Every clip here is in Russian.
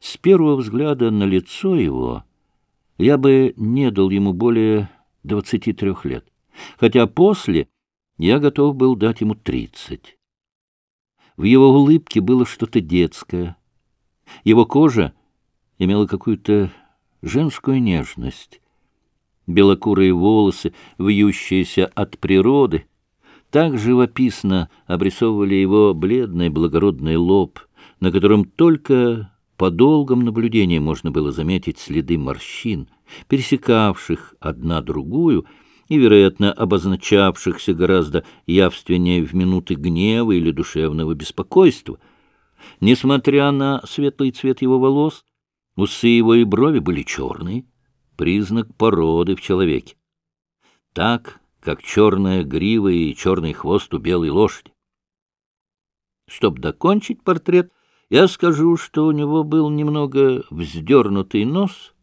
С первого взгляда на лицо его я бы не дал ему более двадцати трех лет, хотя после я готов был дать ему тридцать. В его улыбке было что-то детское. Его кожа имела какую-то женскую нежность. Белокурые волосы, вьющиеся от природы, так живописно обрисовывали его бледный благородный лоб, на котором только по долгом наблюдении можно было заметить следы морщин, пересекавших одна другую и, вероятно, обозначавшихся гораздо явственнее в минуты гнева или душевного беспокойства. Несмотря на светлый цвет его волос, усы его и брови были черные, признак породы в человеке. Так, как черная грива и черный хвост у белой лошади. Чтоб докончить портрет, я скажу, что у него был немного вздернутый нос,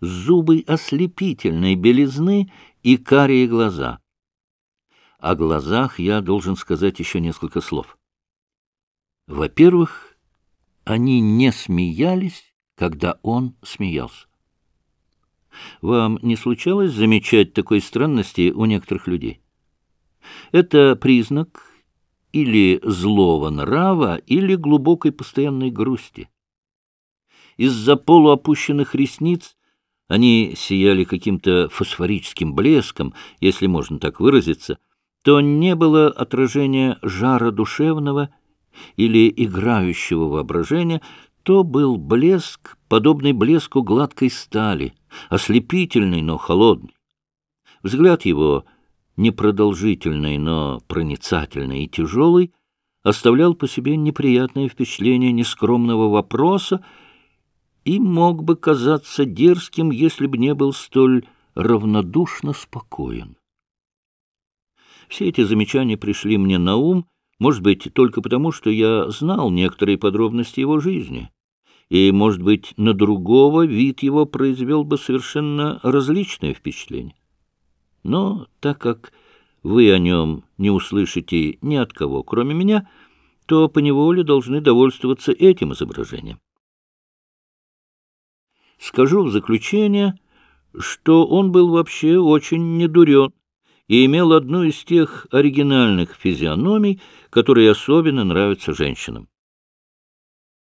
зубы ослепительной белизны и карие глаза. О глазах я должен сказать еще несколько слов. Во-первых, они не смеялись, когда он смеялся. Вам не случалось замечать такой странности у некоторых людей? Это признак или злого нрава, или глубокой постоянной грусти. Из-за полуопущенных ресниц они сияли каким-то фосфорическим блеском, если можно так выразиться, то не было отражения жара душевного или играющего воображения, то был блеск, подобный блеску гладкой стали, ослепительный, но холодный. Взгляд его, непродолжительный, но проницательный и тяжелый, оставлял по себе неприятное впечатление нескромного вопроса и мог бы казаться дерзким, если бы не был столь равнодушно спокоен. Все эти замечания пришли мне на ум, может быть, только потому, что я знал некоторые подробности его жизни, и, может быть, на другого вид его произвел бы совершенно различное впечатление. Но так как вы о нем не услышите ни от кого, кроме меня, то поневоле должны довольствоваться этим изображением. Скажу в заключение, что он был вообще очень недурен и имел одну из тех оригинальных физиономий, которые особенно нравятся женщинам.